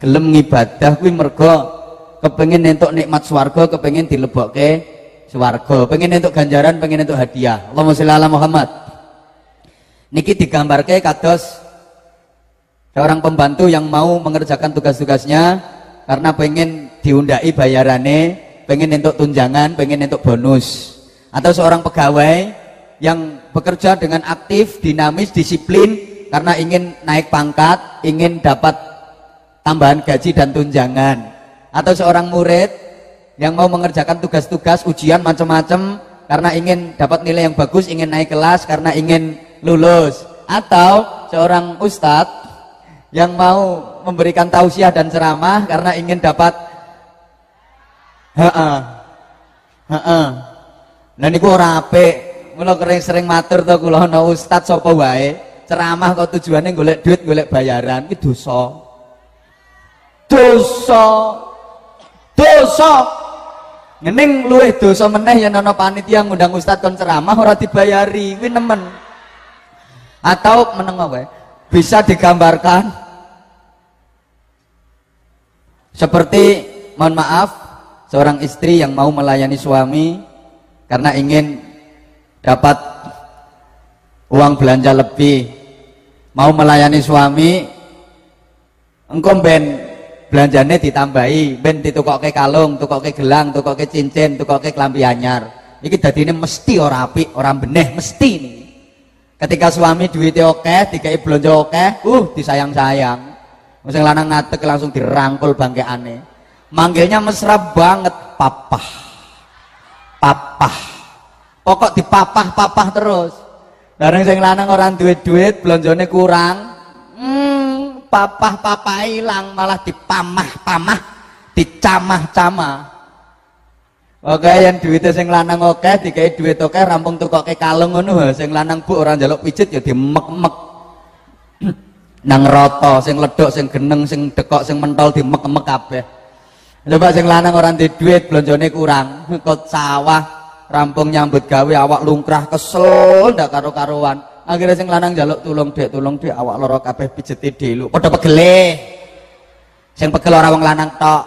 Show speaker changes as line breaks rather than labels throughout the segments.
gelem ngibadah kuwi mergo kepengin entuk nikmat swarga kepengin dilebokke swarga. Pengen entuk ganjaran pengen entuk hadiah. Allahumma sholli ala Muhammad. Niki digambarke kados seorang pembantu yang mau mengerjakan tugas-tugasnya karena pengen diundai bayarannya pengen entuk tunjangan pengen entuk bonus. Atau seorang pegawai yang bekerja dengan aktif, dinamis, disiplin karena ingin naik pangkat, ingin dapat tambahan gaji dan tunjangan. Atau seorang murid yang mau mengerjakan tugas-tugas ujian macam-macam karena ingin dapat nilai yang bagus, ingin naik kelas karena ingin lulus. Atau seorang ustadz yang mau memberikan tausiah dan ceramah karena ingin dapat heeh. Heeh. Nah niku ora apik Mula kering sering matur to kula ana ustaz sapa wae, ceramah kok tujuannya golek duit, golek bayaran, iki dosa. Dosa. Dosa. Ngening luwih dosa meneh yen ana panitia ngundang ustaz kon ceramah ora dibayari, kuwi nemen. Atau meneng wae. Bisa digambarkan seperti mohon maaf seorang istri yang mau melayani suami karena ingin dapat uang belanja lebih mau melayani suami engkau ben belanjanya ditambahi ben ditukokke kalung tukokke gelang tukokke cincin tukokke kelambi anyar. Ini ini mesti orang api orang benih mesti ini. Ketika suami duitnya oke dikai belanja oke uh disayang-sayang. Masa lanang ngatek langsung dirangkul bangke aneh manggilnya mesra banget papa papa pokok dipapah-papah terus. Bareng sing lanang orang duit-duit belonjone kurang. Hmm, papah-papah hilang malah dipamah-pamah dicamah-camah. Oke yang duitnya sing lanang oke dikai duit oke rampung kok ke kalung ngono sing lanang bu orang jaluk pijit ya dimek-mek. Nang roto sing ledok sing geneng sing dekok sing mentol dimek-mek kabeh. Coba sing lanang orang di duit belonjone kurang kok sawah rampung nyambut gawe awak lungkrah kesel ndak karo-karuan akhirnya sing lanang jaluk tulung dek tulung dek awak loro kabeh pijeti delu. Padha pegele. Sing pegel ora wong lanang tok.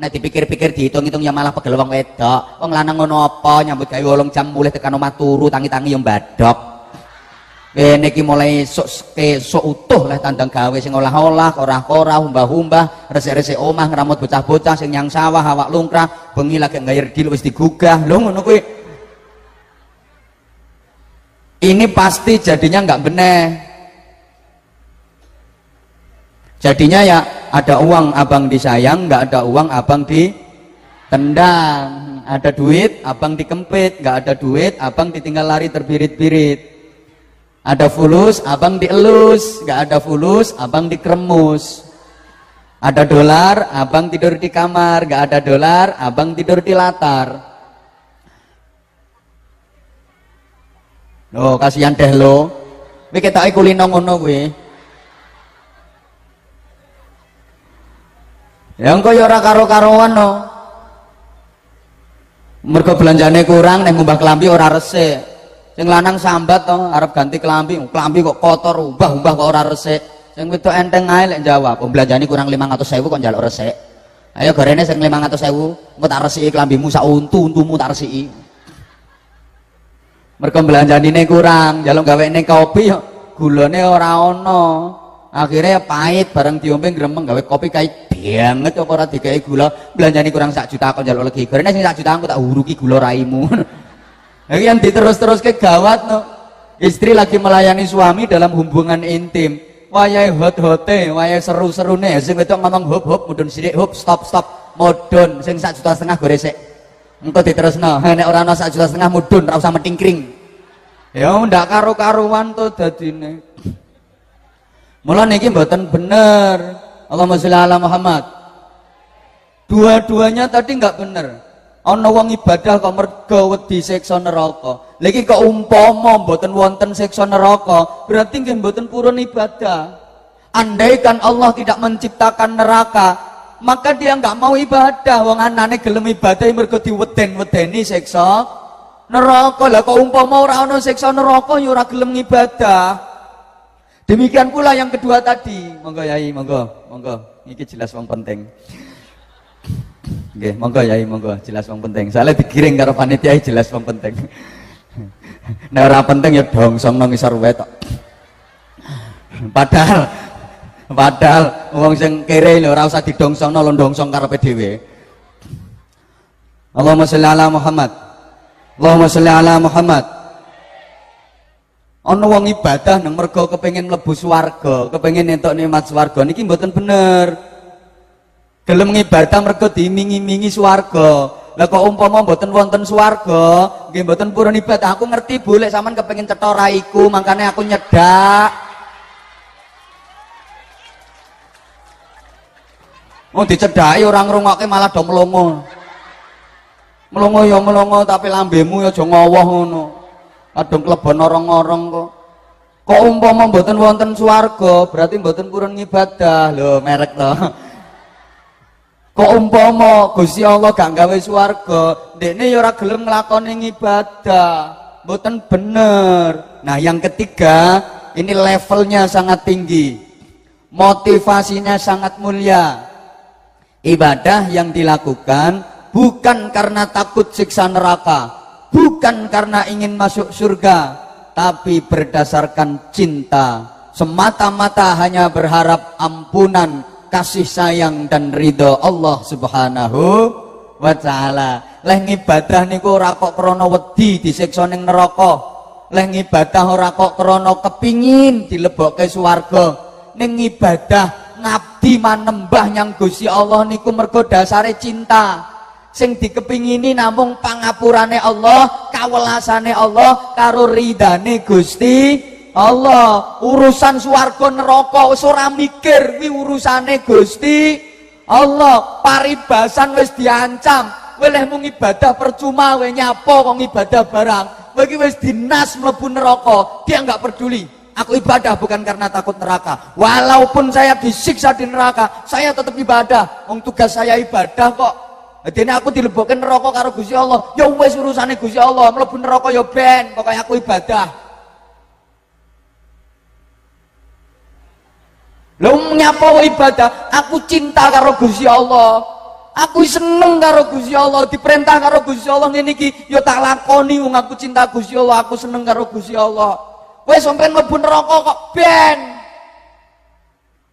Nek dipikir-pikir dihitung-hitung ya malah pegel wong wedok. Wong lanang ngono apa? Nyambut gawe 8 jam mulih tekan omah turu tangi-tangi yang badok Kene iki mulai ke sok utuh lah tandang gawe sing olah-olah, ora-ora, humbah-humbah, resik-resik omah ngramut bocah-bocah sing nyang sawah awak lungkrah, bengi lagi ngayir dil wis digugah. Lho ngono kuwi. Ini pasti jadinya nggak bener. Jadinya ya ada uang abang disayang, nggak ada uang abang ditendang. Ada duit, abang dikempit, nggak ada duit, abang ditinggal lari terbirit-birit ada fulus, abang dielus. Gak ada fulus, abang dikremus. Ada dolar, abang tidur di kamar. Gak ada dolar, abang tidur di latar. Loh, kasihan deh lo. Wih kita kulino ngono gue. Ya engko ya ora karo-karoan no. Mergo belanjane kurang nek ngumbah kelambi ora resik. Sing lanang sambat to arep ganti kelambi, kelambi kok kotor, ubah-ubah kok ora resik. Sing wedok enteng ae lek jawab, oh belanjane kurang 500.000 kok njaluk resik. Ayo gorene sing 500.000, engko tak resiki kelambimu sak untu, untumu tak resiki. Mergo belanjanine kurang, njaluk gawene kopi gulane ora ana. Akhirnya pahit bareng diombe gremeng gawe kopi kae banget kok ora digawe gula, belanjane kurang sak juta kok njaluk lagi. Gorene sing sak juta aku tak uruki gula raimu. Yang yang diterus-terus ke gawat no. Istri lagi melayani suami dalam hubungan intim. Wayai hot-hote, wayai seru-seru nih. Sing itu ngomong hop hop, mudun sidik hop stop stop, modon. Sing sak juta setengah goresek. Engkau diterus no. Nek orang no sak juta setengah mudun, rasa sama tingkring. Ya ndak karu-karuan tuh nih. Mula niki mboten bener. Allahumma sholli ala Muhammad. Dua-duanya tadi nggak bener ana wong ibadah kok mergo wedi siksa neraka. Lagi kok umpama mboten wonten siksa neraka, berarti nggih mboten purun ibadah. Andaikan Allah tidak menciptakan neraka, maka dia nggak mau ibadah. Wong anane gelem ibadah mergo diweden-wedeni siksa neraka. Lah kok umpama ora ana siksa neraka ya ora gelem ibadah. Demikian pula yang kedua tadi. Monggo Yai, monggo, monggo. Iki jelas wong penting. Nggih, monggo ya, monggo jelas wong penting. Soalnya digiring karo panitia jelas wong penting. Nek ora penting ya dongsong nang ngisor wae tok. Padahal padahal wong sing kere lho ora usah didongsongno lho dongsong karepe dhewe. Allahumma sholli ala Muhammad. Allahumma sholli ala Muhammad. Ana wong ibadah nang mergo kepengin mlebu swarga, kepengin entuk nikmat swarga niki mboten bener. Gelem ngibadah mergo diiming-imingi swarga. Lah kok umpama mboten wonten swarga, nggih mboten purun ibadah. Aku ngerti boleh sampean kepengin cetha raiku, makanya aku nyedak. Oh dicedhaki orang ngrungokke malah do melongo. Melongo ya melongo tapi lambemu ya aja ngowoh ngono. Kadung klebon orang-orang kok. Kok umpama mboten wonten swarga, berarti mboten purun ngibadah. Lho, merek to. Kok umpama Gusti Allah gak gawe swarga, ndekne ya ora gelem nglakoni ibadah. Mboten bener. Nah, yang ketiga, ini levelnya sangat tinggi. Motivasinya sangat mulia. Ibadah yang dilakukan bukan karena takut siksa neraka, bukan karena ingin masuk surga. Tapi berdasarkan cinta. Semata-mata hanya berharap ampunan kasih sayang dan ridho Allah subhanahu wa ta'ala. Leh ngibadah niku ora kok krana wedi disiksa ning neraka. Leh ngibadah ora kok krana kepingin dilebokke swarga. Ning ibadah ngabdi manembah yang Gusti Allah niku mergo dasare cinta sing dikepingini namung pangapurane Allah kawelasane Allah karo ridane Gusti Allah. Urusan swarga neraka wis ora mikir kuwi urusane Gusti Allah. Paribasan wis diancam. Weleh mung ibadah percuma we nyapa kok ibadah barang. Bagi wis dinas mlebu neraka dia nggak peduli. Aku ibadah bukan karena takut neraka. Walaupun saya disiksa di neraka saya tetap ibadah. Wong tugas saya ibadah kok Dene aku dilebokke neraka karo Gusti Allah. Ya wis urusane Gusti Allah, mlebu neraka ya ben, pokoke aku ibadah. Lho nyapa ibadah? Aku cinta karo Gusti Allah. Aku seneng karo Gusti Allah, diperintah karo Gusti Allah ngene iki ya tak lakoni wong aku cinta Gusti Allah, aku seneng karo Gusti Allah. Kowe sampean mlebu neraka kok ben.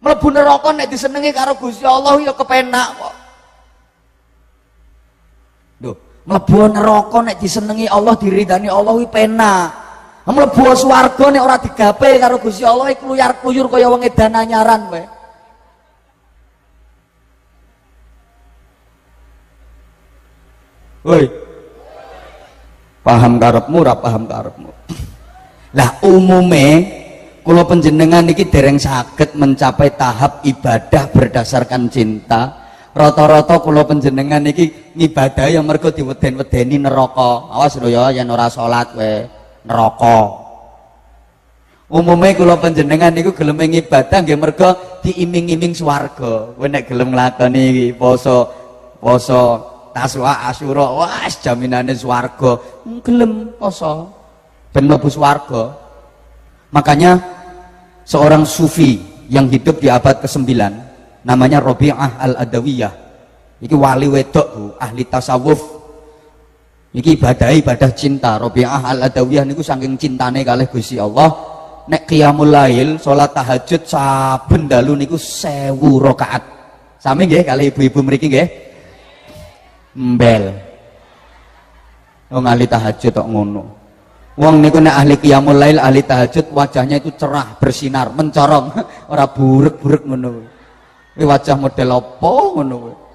Mlebu neraka nek disenengi karo Gusti Allah ya kepenak kok. Mlebu neraka nek disenengi Allah diridani Allah kuwi penak mlebu swarga nek ora digape karo Gusti Allah iku kluyar-kluyur kaya wong edan anyaran kowe Woi. Paham karepmu ora paham karepmu. Lah umume kula panjenengan iki dereng saged mencapai tahap ibadah berdasarkan cinta. Rata-rata kula panjenengan iki ngibadah yang mergo diweden-wedeni neraka. Awas lho ya yen ora salat kowe neraka. Umume kula panjenengan niku gelem ngibadah nggih mergo diiming-iming swarga. Kowe nek gelem nglakoni iki poso poso taswa asyura, wah jaminane swarga. Gelem poso ben mlebu swarga. Makanya seorang sufi yang hidup di abad ke-9 namanya Robi'ah al-Adawiyah iki wali wedok ahli tasawuf. Iki ibadah ibadah cinta. Robi'ah al-Adawiyah niku saking cintane kalih Gusti Allah. Nek qiyamul lail salat tahajud saben dalu niku 1000 rakaat. Sami nggih kali ibu-ibu mriki nggih? Mbel. Wong ahli tahajud tok ngono. Wong niku nek ahli qiyamul lail ahli tahajud wajahnya itu cerah bersinar mencorong. Ora buruk-buruk ngono. Wajah model apa ngono